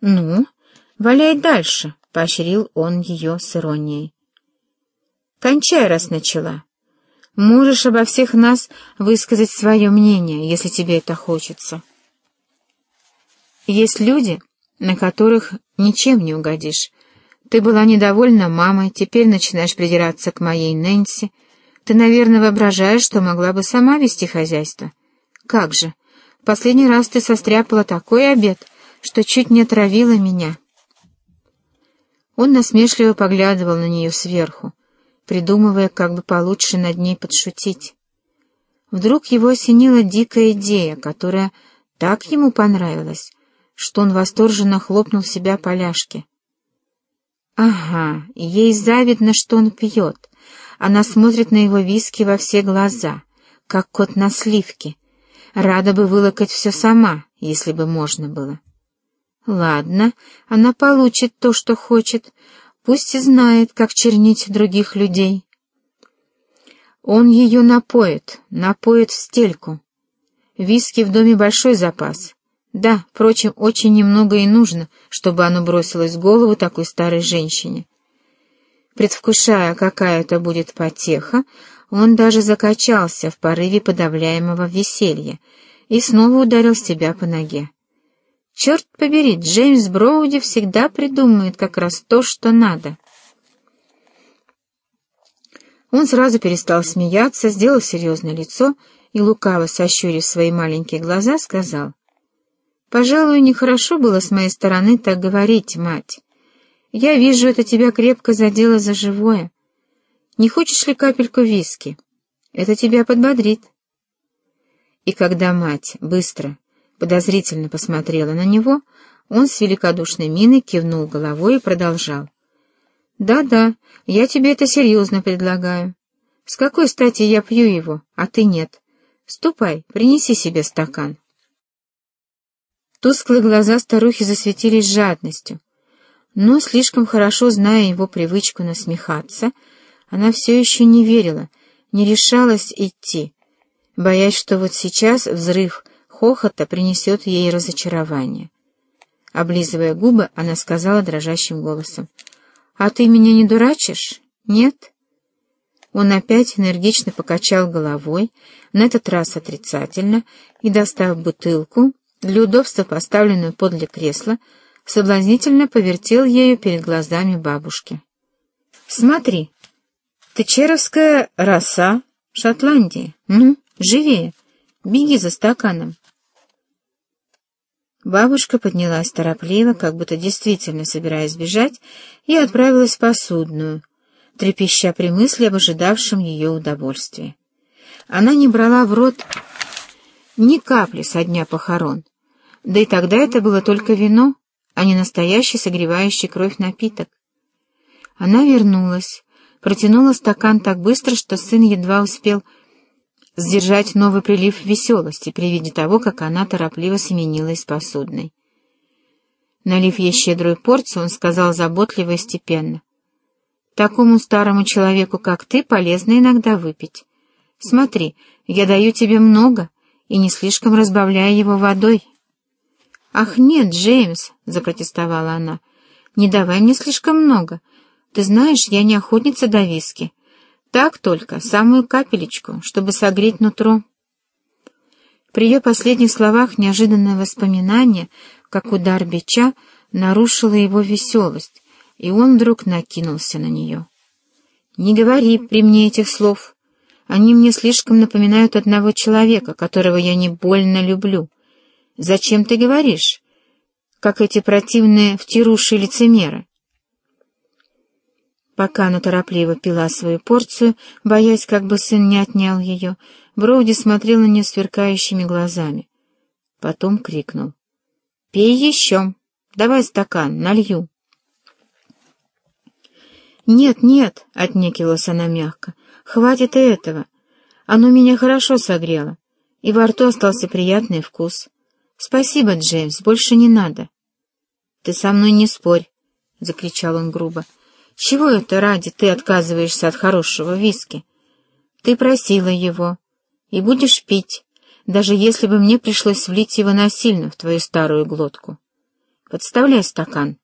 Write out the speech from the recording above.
«Ну, валяй дальше», — поощрил он ее с иронией. «Кончай, раз начала. Можешь обо всех нас высказать свое мнение, если тебе это хочется. Есть люди, на которых ничем не угодишь. Ты была недовольна мамой, теперь начинаешь придираться к моей Нэнси. Ты, наверное, воображаешь, что могла бы сама вести хозяйство. Как же, последний раз ты состряпала такой обед, что чуть не отравила меня. Он насмешливо поглядывал на нее сверху, придумывая, как бы получше над ней подшутить. Вдруг его осенила дикая идея, которая так ему понравилась, что он восторженно хлопнул себя по ляжке. Ага, ей завидно, что он пьет. Она смотрит на его виски во все глаза, как кот на сливке. Рада бы вылокать все сама, если бы можно было. Ладно, она получит то, что хочет, пусть и знает, как чернить других людей. Он ее напоит, напоит в стельку. Виски в доме большой запас, да, впрочем, очень немного и нужно, чтобы оно бросилось в голову такой старой женщине. Предвкушая, какая это будет потеха, он даже закачался в порыве подавляемого веселья и снова ударил себя по ноге. Черт побери, Джеймс Броуди всегда придумает как раз то, что надо. Он сразу перестал смеяться, сделал серьезное лицо и, лукаво сощурив свои маленькие глаза, сказал — Пожалуй, нехорошо было с моей стороны так говорить, мать. Я вижу, это тебя крепко задело за живое. Не хочешь ли капельку виски? Это тебя подбодрит. И когда мать быстро, подозрительно посмотрела на него, он с великодушной миной кивнул головой и продолжал. «Да-да, я тебе это серьезно предлагаю. С какой стати я пью его, а ты нет? Ступай, принеси себе стакан». Тусклые глаза старухи засветились жадностью, но, слишком хорошо зная его привычку насмехаться, она все еще не верила, не решалась идти, боясь, что вот сейчас взрыв хохота принесет ей разочарование. Облизывая губы, она сказала дрожащим голосом, «А ты меня не дурачишь? Нет?» Он опять энергично покачал головой, на этот раз отрицательно, и, достав бутылку, для удобства поставленную подле кресла, соблазнительно повертел ею перед глазами бабушки. «Смотри, тычеровская роса, Шотландия. Ну, живее, беги за стаканом». Бабушка поднялась торопливо, как будто действительно собираясь бежать, и отправилась в посудную, трепеща при мысли об ожидавшем ее удовольствии. Она не брала в рот ни капли со дня похорон. Да и тогда это было только вино, а не настоящий согревающий кровь напиток. Она вернулась, протянула стакан так быстро, что сын едва успел сдержать новый прилив веселости при виде того, как она торопливо семенила из посудной. Налив ей щедрую порцию, он сказал заботливо и степенно. «Такому старому человеку, как ты, полезно иногда выпить. Смотри, я даю тебе много, и не слишком разбавляя его водой. «Ах, нет, Джеймс!» — запротестовала она. «Не давай мне слишком много. Ты знаешь, я не охотница до виски. Так только, самую капелечку, чтобы согреть нутро». При ее последних словах неожиданное воспоминание, как удар бича, нарушило его веселость, и он вдруг накинулся на нее. «Не говори при мне этих слов!» Они мне слишком напоминают одного человека, которого я не больно люблю. Зачем ты говоришь, как эти противные втируши лицемеры? Пока она торопливо пила свою порцию, боясь, как бы сын не отнял ее, Броуди смотрел на нее сверкающими глазами. Потом крикнул. — Пей еще! Давай стакан, налью! — Нет, нет, — отнекивалась она мягко, — Хватит и этого. Оно меня хорошо согрело, и во рту остался приятный вкус. Спасибо, Джеймс, больше не надо. Ты со мной не спорь, — закричал он грубо. Чего это ради ты отказываешься от хорошего виски? Ты просила его, и будешь пить, даже если бы мне пришлось влить его насильно в твою старую глотку. Подставляй стакан».